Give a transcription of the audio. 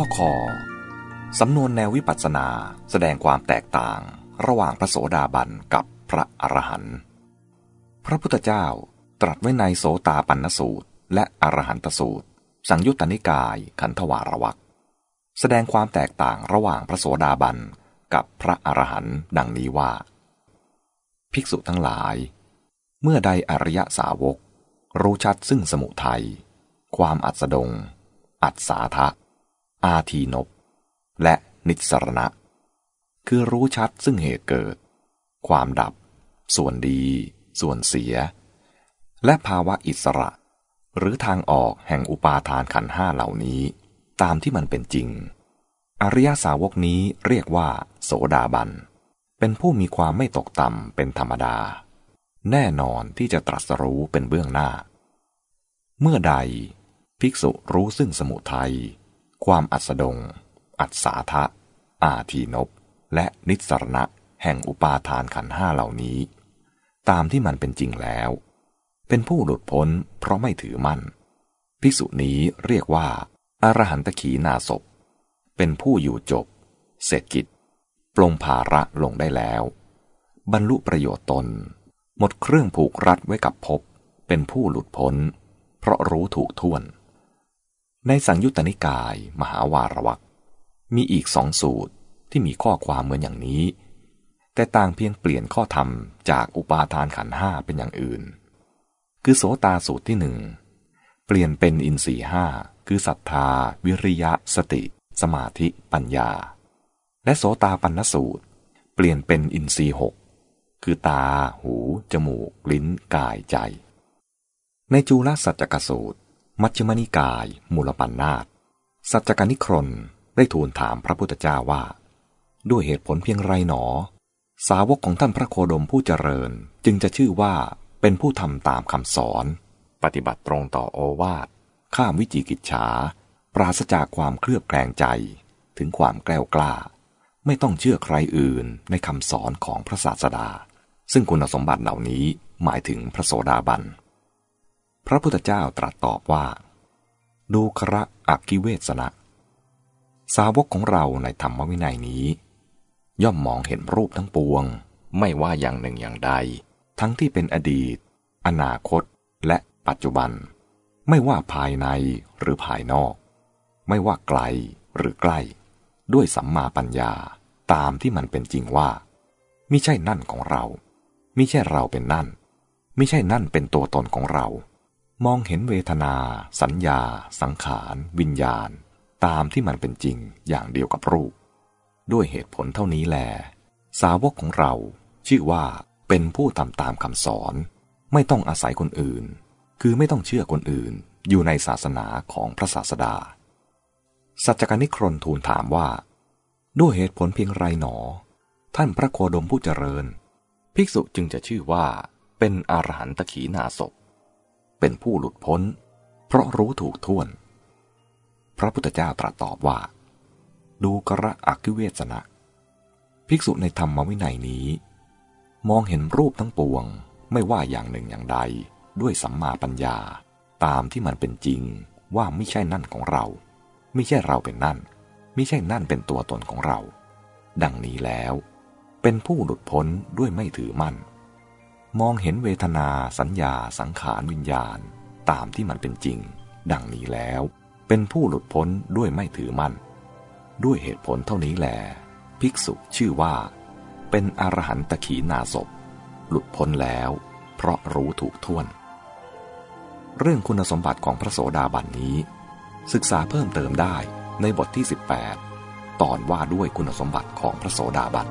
ข้อคอสำนวนแนววิปัสสนาแสดงความแตกต่างระหว่างพระโสดาบันกับพระอรหันต์ พระพุทธเจ้าตรัสไว้ในโสตาปันนสูตร และอรหันตสูตร สังยุตตนิกายขันธวารวักแสดงความแตกต่างระหว่างพระโสดาบันกับพระอรหันต์ดังนี้ว่า ภิกษุทั้งหลาย เมื่อใดอริยสาวก รู้ชัดซึ่งสมุทัย ความอัศดง อัศสาทะ อาทีนบ และนิสรณะ คือรู้ชัดซึ่งเหตุเกิด ความดับ ส่วนดี ส่วนเสีย และภาวะอิสระ หรือทางออกแห่งอุปาทานขันห้าเหล่านี้ ตามที่มันเป็นจริง อริยสาวกนี้เรียกว่า โสดาบัน เป็นผู้มีความไม่ตกต่ำเป็นธรรมดา แน่นอนที่จะตรัสรู้เป็นเบื้องหน้า เมื่อใด ภิกษุรู้ซึ่งสมุทัย ความอัสดง อัศาทะ อาทีนบ และนิสรณะแห่งอุปาทานขันห้าเหล่านี้ ตามที่มันเป็นจริงแล้ว เป็นผู้หลุดพ้นเพราะไม่ถือมั่น ภิกษุนี้เรียกว่าอรหันตขีนาศพเป็นผู้อยู่จบ เสร็จกิจ ปลงภาระลงได้แล้ว บรรลุประโยชน์ตน หมดเครื่องผูกรัดไว้กับภพเป็นผู้หลุดพ้น เพราะรู้ถูกท่วน ในสังยุตตนิกาย มหาวารวักมีอีกสองสูตรที่มีข้อความเหมือนอย่างนี้ แต่ต่างเพียงเปลี่ยนข้อธรรมจากอุปาทานขันห้าเป็นอย่างอื่น คือโสตาสูตรที่หนึ่งเปลี่ยนเป็นอินทรีห้าคือศรัทธา วิริยะ สติ สมาธิ ปัญญา และโสตาปันนสูตร เปลี่ยนเป็นอินทรีหกคือตา หู จมูก ลิ้น กายใจ ในจูลสัจจกสูตร มัชฌิมนิกาย มูลปัญนาตสัจจกนิครนได้ทูลถามพระพุทธเจ้าว่า ด้วยเหตุผลเพียงไรหนอ สาวกของท่านพระโคดมผู้เจริญจึงจะชื่อว่าเป็นผู้ทำตามคำสอน ปฏิบัติตรงต่อโอวาท ข้ามวิจิกิจฉา ปราศจากความเคลือบแคลงใจ ถึงความแกล้วกล้า ไม่ต้องเชื่อใครอื่นในคำสอนของพระศาสดา ซึ่งคุณสมบัติเหล่านี้หมายถึงพระโสดาบัน พระพุทธเจ้าตรัสตอบว่า ดูคระอักกิเวสนะ สาวกของเราในธรรมวินัยนี้ ย่อมมองเห็นรูปทั้งปวง ไม่ว่าอย่างหนึ่งอย่างใด ทั้งที่เป็นอดีต อนาคต และปัจจุบัน ไม่ว่าภายในหรือภายนอก ไม่ว่าไกลหรือใกล้ ด้วยสัมมาปัญญาตามที่มันเป็นจริงว่ามิใช่นั่นของเรามิใช่เราเป็นนั่นมิใช่นั่นเป็นตัวตนของเรา มองเห็นเวทนา สัญญา สังขาร วิญญาณ ตามที่มันเป็นจริงอย่างเดียวกับรูป ด้วยเหตุผลเท่านี้แล สาวกของเราชื่อว่าเป็นผู้ทำตามคำสอน ไม่ต้องอาศัยคนอื่น คือไม่ต้องเชื่อคนอื่นอยู่ในศาสนาของพระศาสดา สัจจกนิครนทูลถามว่า ด้วยเหตุผลเพียงไรหนอ ท่านพระโคดมผู้เจริญ ภิกษุจึงจะชื่อว่าเป็นอรหันตขีนาศพ เป็นผู้หลุดพ้น เพราะรู้ถูกท่วน พระพุทธเจ้าตรัสตอบว่า ดูกระอักิเวสนะ ภิกษุในธรรมวินัยนี้ มองเห็นรูปทั้งปวงไม่ว่าอย่างหนึ่งอย่างใด ด้วยสัมมาปัญญา ตามที่มันเป็นจริงว่าไม่ใช่นั่นของเรา ไม่ใช่เราเป็นนั่น ไม่ใช่นั่นเป็นตัวตนของเรา ดังนี้แล้ว เป็นผู้หลุดพ้นด้วยไม่ถือมั่น มองเห็นเวทนาสัญญาสังขารวิญญาณ ตามที่มันเป็นจริง ดังนี้แล้ว เป็นผู้หลุดพ้นด้วยไม่ถือมั่น ด้วยเหตุผลเท่านี้แหลภิกษุชื่อว่า เป็นอรหันตขีนาศพหลุดพ้นแล้ว เพราะรู้ถูกท่วน เรื่องคุณสมบัติของพระโสดาบันนี้ ศึกษาเพิ่มเติมได้ในบทที่ 18 ตอนว่าด้วยคุณสมบัติของพระโสดาบัน